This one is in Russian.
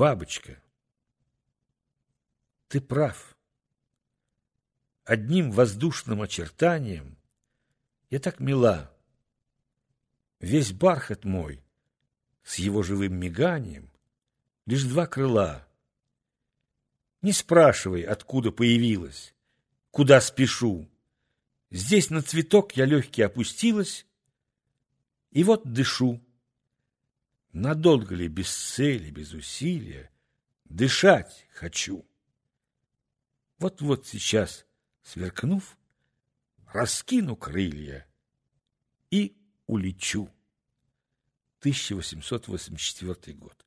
Бабочка, ты прав. Одним воздушным очертанием я так мила. Весь бархат мой с его живым миганием лишь два крыла. Не спрашивай, откуда появилась, куда спешу. Здесь на цветок я легкий опустилась, и вот дышу. Надолго ли, без цели, без усилия, дышать хочу. Вот-вот сейчас, сверкнув, раскину крылья и улечу. 1884 год.